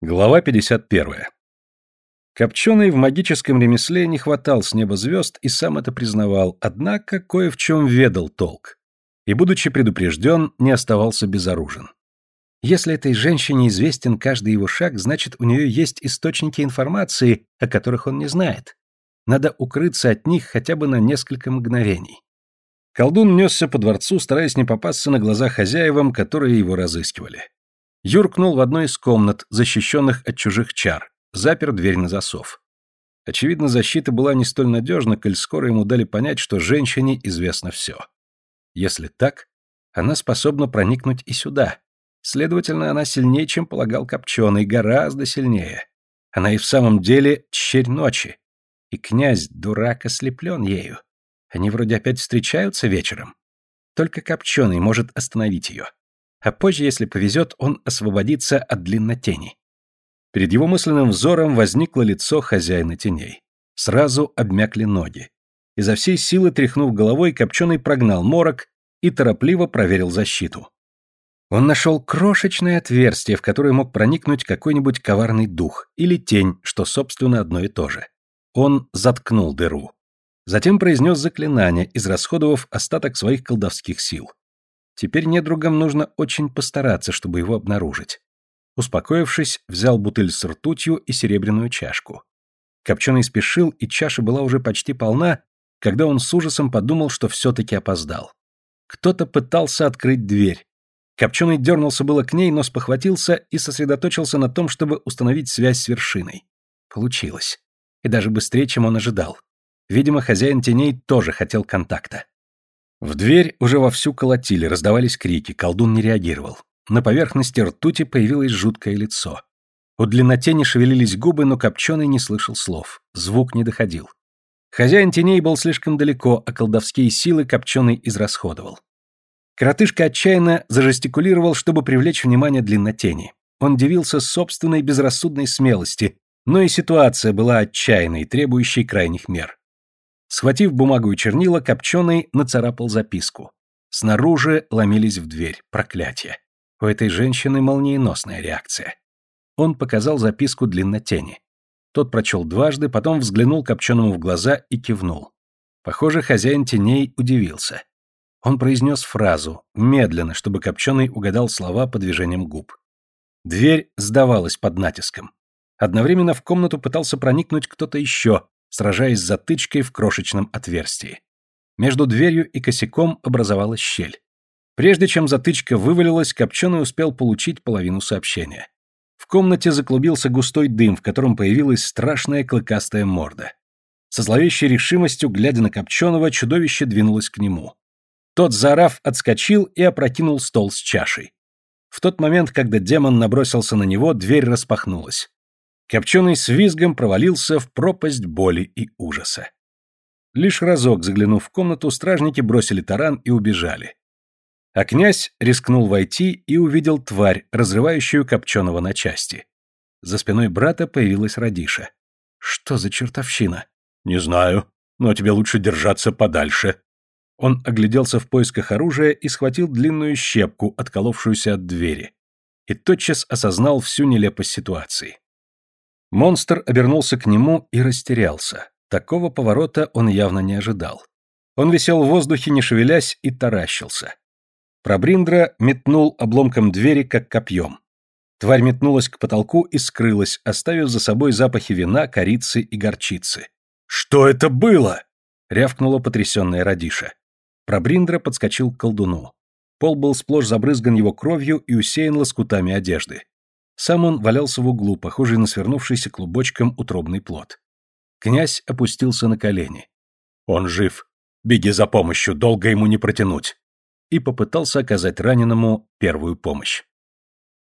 Глава 51. Копченый в магическом ремесле не хватал с неба звезд и сам это признавал, однако кое в чем ведал толк. И, будучи предупрежден, не оставался безоружен. Если этой женщине известен каждый его шаг, значит, у нее есть источники информации, о которых он не знает. Надо укрыться от них хотя бы на несколько мгновений. Колдун несся по дворцу, стараясь не попасться на глаза хозяевам, которые его разыскивали. Юркнул в одну из комнат, защищенных от чужих чар, запер дверь на засов. Очевидно, защита была не столь надежна, коль скоро ему дали понять, что женщине известно все. Если так, она способна проникнуть и сюда. Следовательно, она сильнее, чем полагал Копченый, гораздо сильнее. Она и в самом деле черь ночи. И князь, дурак, ослеплен ею. Они вроде опять встречаются вечером. Только Копченый может остановить ее а позже, если повезет, он освободится от длиннотени. Перед его мысленным взором возникло лицо хозяина теней. Сразу обмякли ноги. Изо всей силы тряхнув головой, Копченый прогнал морок и торопливо проверил защиту. Он нашел крошечное отверстие, в которое мог проникнуть какой-нибудь коварный дух или тень, что, собственно, одно и то же. Он заткнул дыру. Затем произнес заклинание, израсходовав остаток своих колдовских сил. Теперь недругам нужно очень постараться, чтобы его обнаружить. Успокоившись, взял бутыль с ртутью и серебряную чашку. Копченый спешил, и чаша была уже почти полна, когда он с ужасом подумал, что все-таки опоздал. Кто-то пытался открыть дверь. Копченый дернулся было к ней, но спохватился и сосредоточился на том, чтобы установить связь с вершиной. Получилось. И даже быстрее, чем он ожидал. Видимо, хозяин теней тоже хотел контакта. В дверь уже вовсю колотили, раздавались крики, колдун не реагировал. На поверхности ртути появилось жуткое лицо. У длиннотени шевелились губы, но Копченый не слышал слов. Звук не доходил. Хозяин теней был слишком далеко, а колдовские силы Копченый израсходовал. Коротышка отчаянно зажестикулировал, чтобы привлечь внимание длиннотени. Он дивился собственной безрассудной смелости, но и ситуация была отчаянной, требующей крайних мер. Схватив бумагу и чернила, Копченый нацарапал записку. Снаружи ломились в дверь. Проклятие. У этой женщины молниеносная реакция. Он показал записку длиннотени. Тот прочел дважды, потом взглянул Копченому в глаза и кивнул. Похоже, хозяин теней удивился. Он произнес фразу, медленно, чтобы Копченый угадал слова по движениям губ. Дверь сдавалась под натиском. Одновременно в комнату пытался проникнуть кто-то еще, сражаясь затычкой в крошечном отверстии. Между дверью и косяком образовалась щель. Прежде чем затычка вывалилась, Копченый успел получить половину сообщения. В комнате заклубился густой дым, в котором появилась страшная клыкастая морда. Со зловещей решимостью, глядя на Копченого, чудовище двинулось к нему. Тот, заорав, отскочил и опрокинул стол с чашей. В тот момент, когда демон набросился на него, дверь распахнулась. Копченый с визгом провалился в пропасть боли и ужаса. Лишь разок заглянув в комнату, стражники бросили таран и убежали. А князь рискнул войти и увидел тварь, разрывающую Копченого на части. За спиной брата появилась Радиша. «Что за чертовщина?» «Не знаю, но тебе лучше держаться подальше». Он огляделся в поисках оружия и схватил длинную щепку, отколовшуюся от двери. И тотчас осознал всю нелепость ситуации. Монстр обернулся к нему и растерялся. Такого поворота он явно не ожидал. Он висел в воздухе, не шевелясь, и таращился. Пробриндра метнул обломком двери, как копьем. Тварь метнулась к потолку и скрылась, оставив за собой запахи вина, корицы и горчицы. «Что это было?» — рявкнула потрясенная Радиша. Пробриндра подскочил к колдуну. Пол был сплошь забрызган его кровью и усеян лоскутами одежды. Сам он валялся в углу, похожий на свернувшийся клубочком утробный плод. Князь опустился на колени. «Он жив. Беги за помощью, долго ему не протянуть!» И попытался оказать раненому первую помощь.